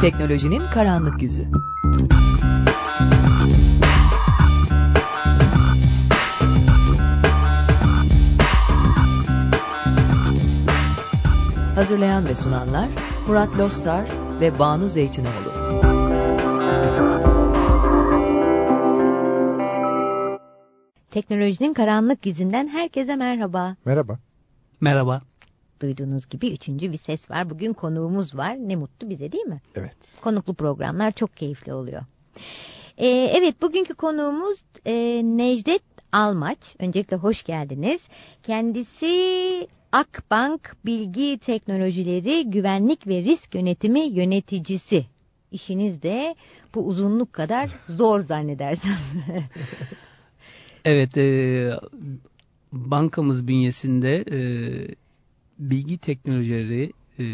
Teknolojinin karanlık yüzü. Hazırlayan ve sunanlar Murat Lostar ve Banu Zeytinoğlu. Teknolojinin karanlık yüzünden herkese merhaba. Merhaba. Merhaba. Duyduğunuz gibi üçüncü bir ses var. Bugün konuğumuz var. Ne mutlu bize değil mi? Evet. Konuklu programlar çok keyifli oluyor. Ee, evet bugünkü konuğumuz e, Necdet Almaç. Öncelikle hoş geldiniz. Kendisi Akbank Bilgi Teknolojileri Güvenlik ve Risk Yönetimi Yöneticisi. İşiniz de bu uzunluk kadar zor zannedersem. Evet, e, bankamız bünyesinde e, bilgi teknolojileri e,